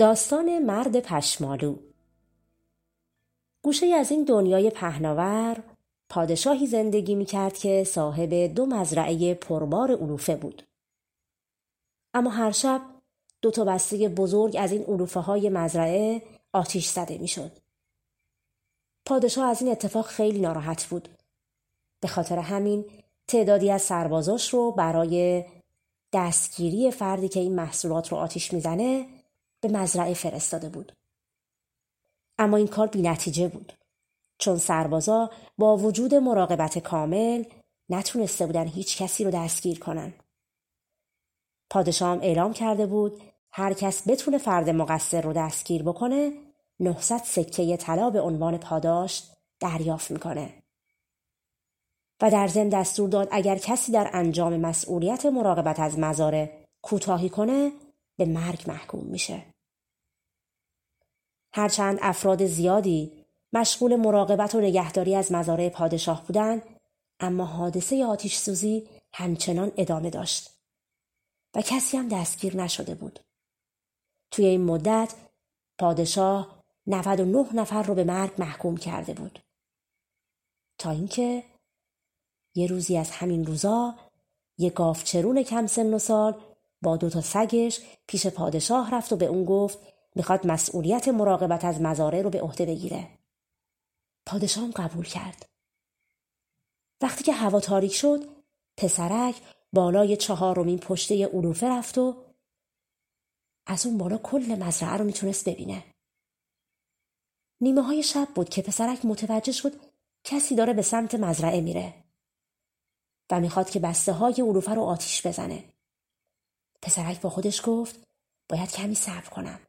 داستان مرد پشمالو گوشه از این دنیای پهناور پادشاهی زندگی می کرد که صاحب دو مزرعه پربار علوفه بود. اما هر شب دو تا بسته بزرگ از این علوفه های مزرعه آتیش زده می شد. پادشاه از این اتفاق خیلی ناراحت بود. به خاطر همین تعدادی از سربازاش رو برای دستگیری فردی که این محصولات رو آتیش می‌زنه به مزرعه فرستاده بود. اما این کار نتیجه بود. چون سربازا با وجود مراقبت کامل نتونسته بودن هیچ کسی رو دستگیر کنن. پادشاه اعلام کرده بود هر کس بتونه فرد مقصر رو دستگیر بکنه 900 سکه طلا به عنوان پاداش دریافت می‌کنه. و در ضمن دستور داد اگر کسی در انجام مسئولیت مراقبت از مزاره کوتاهی کنه به مرگ محکوم میشه. هرچند افراد زیادی مشغول مراقبت و نگهداری از مزارع پادشاه بودند اما حادثه آتیش سوزی همچنان ادامه داشت و کسی هم دستگیر نشده بود. توی این مدت پادشاه 99 نفر رو به مرگ محکوم کرده بود. تا اینکه یه روزی از همین روزا یه گاوچرون کم سن و سال با دو تا سگش پیش پادشاه رفت و به اون گفت می‌خواد مسئولیت مراقبت از مزارع رو به عهده بگیره. پادشاه قبول کرد. وقتی که هوا تاریک شد پسرک بالای چهارمین پشته علوفه رفت و از اون بالا کل مزرعه رو می‌تونست ببینه. نیمه های شب بود که پسرک متوجه شد کسی داره به سمت مزرعه میره و می‌خواد که بسته های علوفه رو آتیش بزنه. پسرک با خودش گفت باید کمی صبر کنم.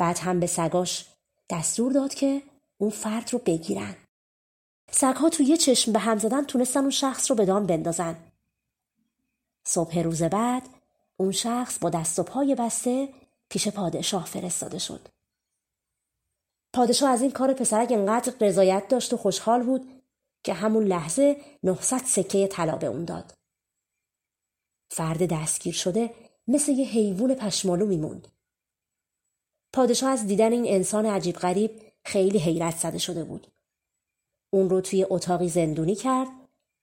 بعد هم به سگاش دستور داد که اون فرد رو بگیرن. سگها تو یه چشم به هم زدن تونستن اون شخص رو به دام بندازن. صبح روز بعد اون شخص با دست و پای بسته پیش پادشاه فرستاده شد. پادشاه از این کار پسرک انقدر رضایت داشت و خوشحال بود که همون لحظه 900 سکه طلا به اون داد. فرد دستگیر شده مثل یه حیوان پشمالو میموند. پادشاه از دیدن این انسان عجیب غریب خیلی حیرت زده شده بود. اون رو توی اتاقی زندونی کرد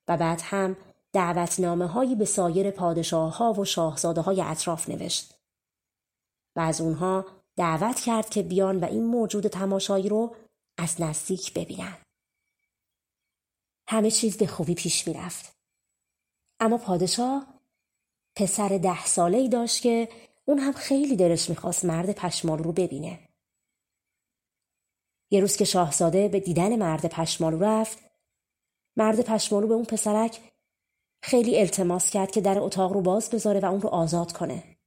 و بعد هم دعوتنامه هایی به سایر پادشاه ها و شاهزاده های اطراف نوشت. و از اونها دعوت کرد که بیان و این موجود تماشایی رو از نزدیک ببینن. همه چیز به خوبی پیش می‌رفت. اما پادشاه پسر ده ساله ای داشت که اون هم خیلی دلش می‌خواست مرد پشمالو رو ببینه. یه روز که شاهزاده به دیدن مرد پشمالو رفت مرد پشمالو به اون پسرک خیلی التماس کرد که در اتاق رو باز بذاره و اون رو آزاد کنه.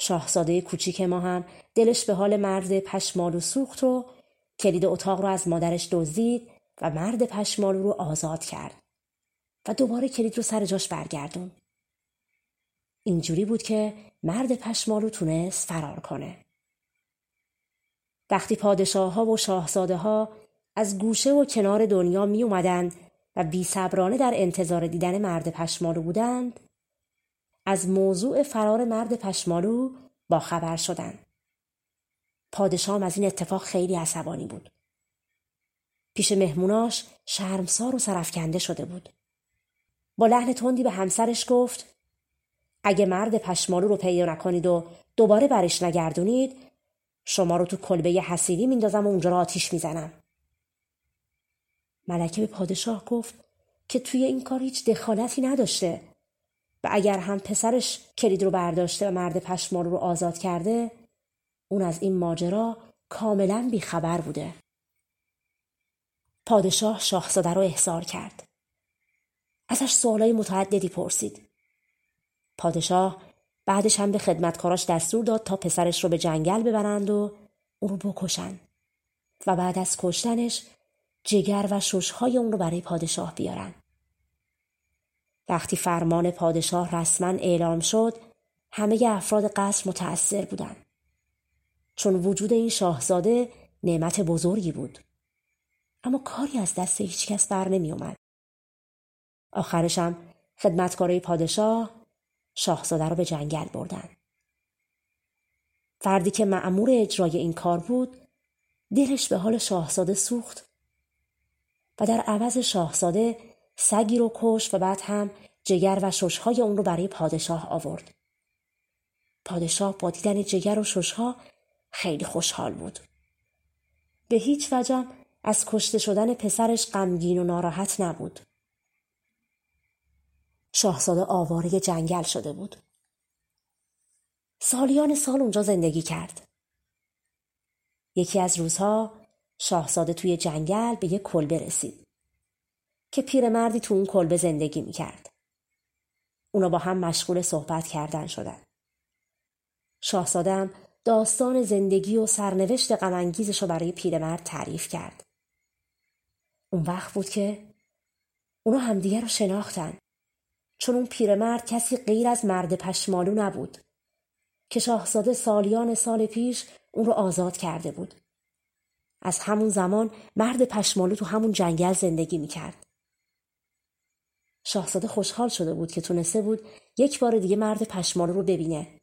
شاهزاده کوچیک ما هم دلش به حال مرد پشمالو سوخت و کلید اتاق رو از مادرش دزدید و مرد پشمالو رو آزاد کرد و دوباره کلید رو سر جاش برگردون. اینجوری بود که مرد پشمالو تونست فرار کنه. وقتی پادشاه ها و شاهزاده ها از گوشه و کنار دنیا می اومدن و بی صبرانه در انتظار دیدن مرد پشمالو بودند از موضوع فرار مرد پشمالو با خبر شدند. پادشاه از این اتفاق خیلی عصبانی بود. پیش مهموناش شرمسار و سرفکنده شده بود. با لحن تندی به همسرش گفت اگه مرد پشمالو رو پیدا نکنید و دوباره برش نگردونید شما رو تو کلبه حسیری میندازم و اونجا رو آتیش می‌زنم. ملکه به پادشاه گفت که توی این کار هیچ دخالتی نداشته و اگر هم پسرش کلید رو برداشته و مرد پشمالو رو آزاد کرده اون از این ماجرا کاملا بیخبر بوده. پادشاه شاهزاده رو احضار کرد. ازش سوالای متعددی پرسید. پادشاه بعدش هم به خدمتکاراش دستور داد تا پسرش رو به جنگل ببرند و اون رو بکشن و بعد از کشتنش جگر و ششهای اون رو برای پادشاه بیارن. وقتی فرمان پادشاه رسما اعلام شد همه افراد قصر متأثر بودند. چون وجود این شاهزاده نعمت بزرگی بود. اما کاری از دست هیچکس بر نمی اومد. آخرشم خدمتکارای پادشاه شاهزاده رو به جنگل بردن. فردی که معمور اجرای این کار بود دلش به حال شاهزاده سوخت و در عوض شاهزاده سگی رو کش و بعد هم جگر و ششهای اون رو برای پادشاه آورد. پادشاه با دیدن جگر و ششها خیلی خوشحال بود. به هیچ وجه از کشته شدن پسرش غمگین و ناراحت نبود. شاهزاده آواره جنگل شده بود. سالیان سال اونجا زندگی کرد. یکی از روزها شاهزاده توی جنگل به یک کلبه رسید که پیرمردی تو اون کلبه زندگی می‌کرد. اونا با هم مشغول صحبت کردن شدن. شاهزادم داستان زندگی و سرنوشت غمانگیزش رو برای پیرمرد تعریف کرد. اون وقت بود که اونا همدیگه رو شناختن. چون اون پیرمرد کسی غیر از مرد پشمالو نبود که شاهزاده سالیان سال پیش اون رو آزاد کرده بود. از همون زمان مرد پشمالو تو همون جنگل زندگی می‌کرد. شاهزاده خوشحال شده بود که تونسته بود یک بار دیگه مرد پشمالو رو ببینه.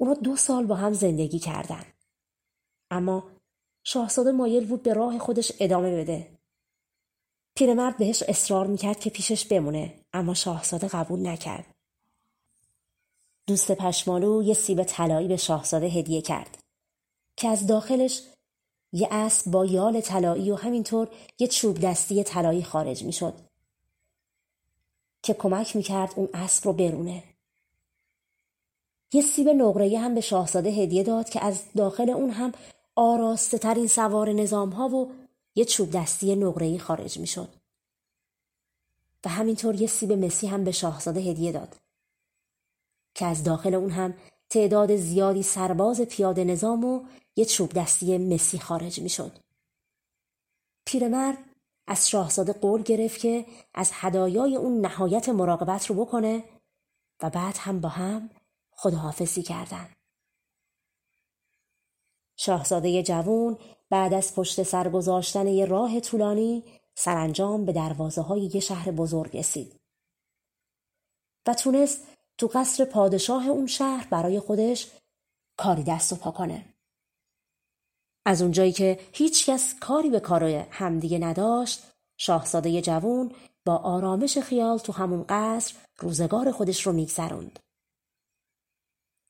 اونا دو سال با هم زندگی کردن. اما شاهزاده مایل بود به راه خودش ادامه بده. پیرمرد بهش اصرار می‌کرد که پیشش بمونه اما شاهزاده قبول نکرد. دوست پشمالو یه سیب طلایی به شاهزاده هدیه کرد که از داخلش یه اسب با یال طلایی و همینطور یه چوب دستی طلایی خارج می‌شد که کمک می‌کرد اون اسب رو برونه. یه سیب نقره هم به شاهزاده هدیه داد که از داخل اون هم آراسته ترین سوار نظام ها و یه چوب دستی نقره خارج می شد. و همینطور یه سیب مسی هم به شاهزاده هدیه داد که از داخل اون هم تعداد زیادی سرباز پیاده نظام و یه چوب دستی مسی خارج می شد. پیرمرد از شاهزاده قول گرفت که از هدایای اون نهایت مراقبت رو بکنه و بعد هم با هم خداحافظی کردن. شاهزاده جوون بعد از پشت سر گذاشتن یه راه طولانی سرانجام به دروازه های یه شهر بزرگ رسید و تونست تو قصر پادشاه اون شهر برای خودش کاری دست و پا کنه. از اونجایی که هیچ کس کاری به کار همدیگه نداشت شاهزاده جوون با آرامش خیال تو همون قصر روزگار خودش رو میگذروند.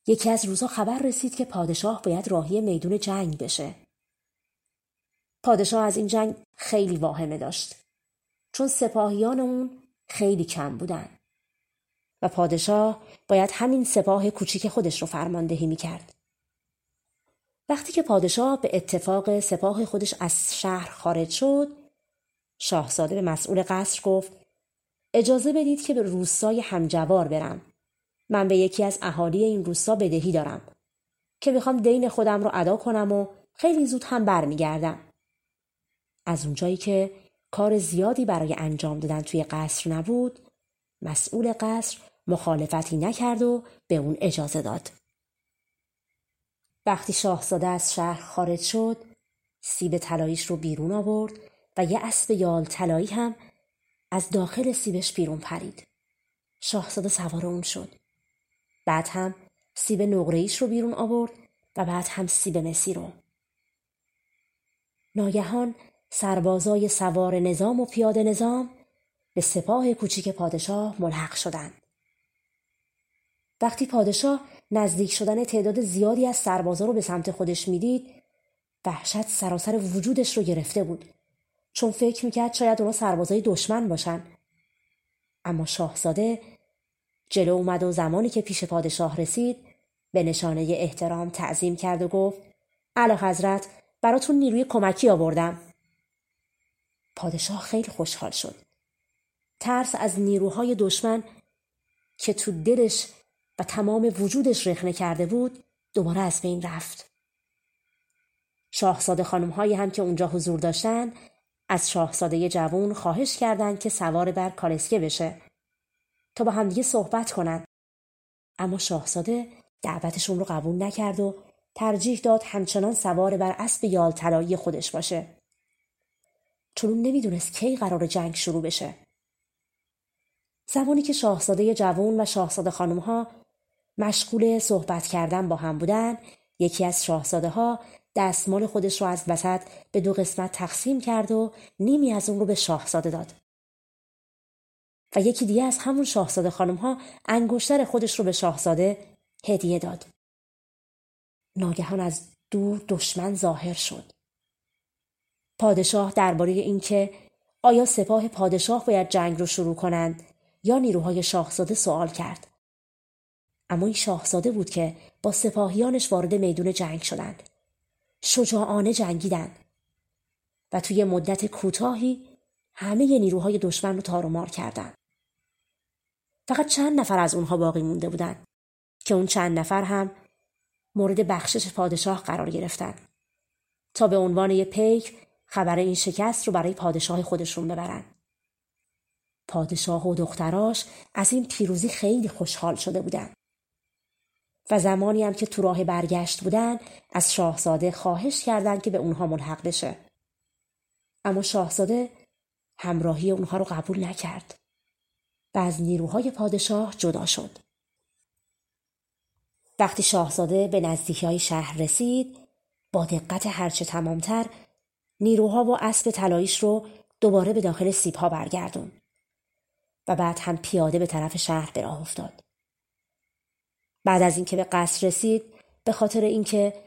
یکی از روزها خبر رسید که پادشاه باید راهی میدون جنگ بشه. پادشاه از این جنگ خیلی واهمه داشت. چون سپاهیان اون خیلی کم بودن. و پادشاه باید همین سپاه کوچیک خودش رو فرماندهی می کرد. وقتی که پادشاه به اتفاق سپاه خودش از شهر خارج شد شاهزاده به مسئول قصر گفت اجازه بدید که به روستای همجوار برم من به یکی از اهالی این روستا بدهی دارم که می‌خوام دین خودم رو ادا کنم و خیلی زود هم برمیگردم. از اونجایی که کار زیادی برای انجام دادن توی قصر نبود مسئول قصر مخالفتی نکرد و به اون اجازه داد. وقتی شاهزاده از شهر خارج شد سیب طلاییش رو بیرون آورد و یه اسب یال طلایی هم از داخل سیبش بیرون پرید. شاهزاده سوار اون شد. بعد هم سیب نقرهیش رو بیرون آورد و بعد هم سیب مسی رو. ناگهان سربازای سوار نظام و پیاده نظام به سپاه کوچیک پادشاه ملحق شدند. وقتی پادشاه نزدیک شدن تعداد زیادی از سربازا رو به سمت خودش می‌دید وحشت سراسر وجودش رو گرفته بود. چون فکر می‌کرد شاید اونا سربازای دشمن باشن. اما شاهزاده جلو اومد و زمانی که پیش پادشاه رسید به نشانه احترام تعظیم کرد و گفت علا حضرت براتون نیروی کمکی آوردم. پادشاه خیلی خوشحال شد. ترس از نیروهای دشمن که تو دلش و تمام وجودش رخنه کرده بود دوباره از بین رفت. شاهزاده خانم هایی هم که اونجا حضور داشتن از شاهزاده جوون خواهش کردند که سوار بر کالسکه بشه تا با همدیگه صحبت کنند. اما شاهزاده دعوتشون رو قبول نکرد و ترجیح داد همچنان سوار بر اسب یال طلایی خودش باشه. چون اون نمی‌دونست کی قرار جنگ شروع بشه. زمانی که شاهزاده جوان و شاهزاده خانم ها مشغول صحبت کردن با هم بودن یکی از شاهزاده ها دستمال خودش رو از وسط به دو قسمت تقسیم کرد و نیمی از اون رو به شاهزاده داد. و یکی دیگه از همون شاهزاده خانم ها انگشتر خودش رو به شاهزاده هدیه داد. ناگهان از دور دشمن ظاهر شد. پادشاه درباره اینکه آیا سپاه پادشاه باید جنگ رو شروع کنند یا نیروهای شاهزاده سوال کرد. اما این شاهزاده بود که با سپاهیانش وارد میدون جنگ شدند. شجاعانه جنگیدند و توی مدت کوتاهی همه نیروهای دشمن رو تار کردند. فقط چند نفر از اونها باقی مونده بودند که اون چند نفر هم مورد بخشش پادشاه قرار گرفتن تا به عنوان یه پیک خبر این شکست رو برای پادشاه خودشون ببرن. پادشاه و دختراش از این پیروزی خیلی خوشحال شده بودن. و زمانی هم که تو راه برگشت بودن از شاهزاده خواهش کردند که به اونها ملحق بشه. اما شاهزاده همراهی اونها رو قبول نکرد و از نیروهای پادشاه جدا شد. وقتی شاهزاده به نزدیکی های شهر رسید با دقت هرچه تمامتر نیروها و اسب طلاییش رو دوباره به داخل سیبها برگردون و بعد هم پیاده به طرف شهر به راه افتاد. بعد از اینکه به قصر رسید به خاطر اینکه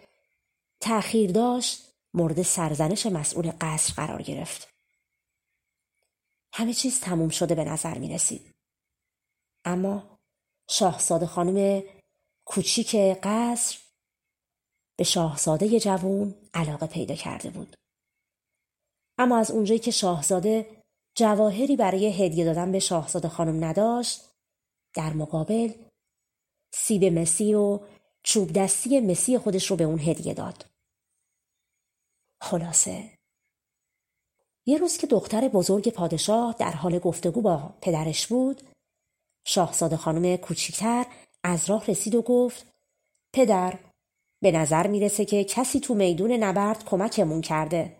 تأخیر داشت مورد سرزنش مسئول قصر قرار گرفت. همه چیز تموم شده به نظر می رسید. اما شاهزاده خانم کوچیک قصر به شاهزاده جوون علاقه پیدا کرده بود. اما از اونجایی که شاهزاده جواهری برای هدیه دادن به شاهزاده خانم نداشت در مقابل سیب مسی و چوب دستی مسی خودش رو به اون هدیه داد. خلاصه یه روز که دختر بزرگ پادشاه در حال گفتگو با پدرش بود شاهزاده خانم کوچیکتر از راه رسید و گفت پدر به نظر می‌رسه که کسی تو میدون نبرد کمکمون کرده.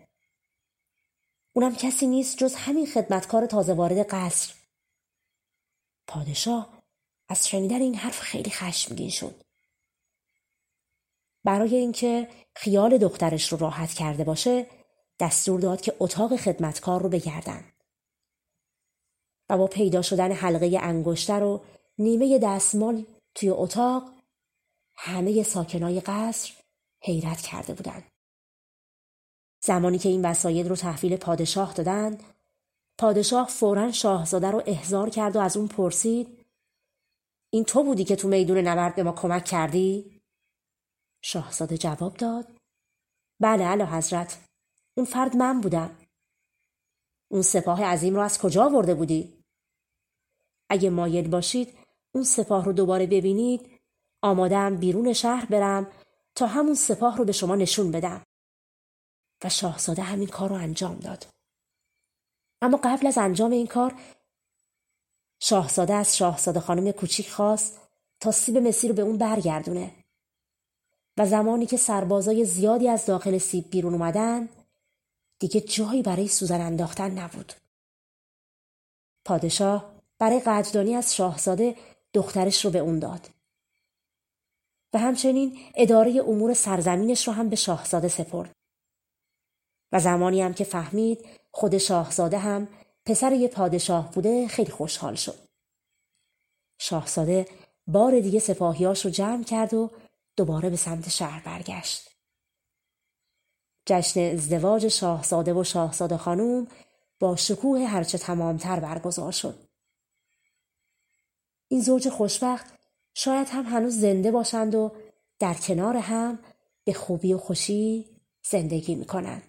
اونم کسی نیست جز همین خدمتکار تازه وارد قصر. پادشاه از شنیدن این حرف خیلی خشمگین شد. برای اینکه خیال دخترش رو راحت کرده باشه دستور داد که اتاق خدمتکار رو بگردن. و با پیدا شدن حلقه انگشتر و نیمه دستمال توی اتاق همه ساکنای قصر حیرت کرده بودند. زمانی که این وسایل رو تحویل پادشاه دادند پادشاه فورا شاهزاده رو احضار کرد و از اون پرسید این تو بودی که تو میدون نبرد به ما کمک کردی؟ شاهزاده جواب داد بله علا حضرت اون فرد من بودم اون سپاه عظیم رو از کجا ورده بودی؟ اگه مایل باشید اون سپاه رو دوباره ببینید آمادم بیرون شهر برم تا همون سپاه رو به شما نشون بدم. و شاهزاده همین کار رو انجام داد. اما قبل از انجام این کار شاهزاده از شاهزاده خانم کوچیک خواست تا سیب مسی رو به اون برگردونه. و زمانی که سربازای زیادی از داخل سیب بیرون اومدن دیگه جایی برای سوزن انداختن نبود. پادشاه برای قدردانی از شاهزاده دخترش رو به اون داد. و همچنین اداره امور سرزمینش رو هم به شاهزاده سپرد. و زمانی هم که فهمید خود شاهزاده هم پسر یه پادشاه بوده خیلی خوشحال شد. شاهزاده بار دیگه سپاهیاش رو جمع کرد و دوباره به سمت شهر برگشت. جشن ازدواج شاهزاده و شاهزاده خانوم با شکوه هرچه تمامتر برگزار شد. این زوج خوشبخت شاید هم هنوز زنده باشند و در کنار هم به خوبی و خوشی زندگی می‌کنند.